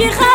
je.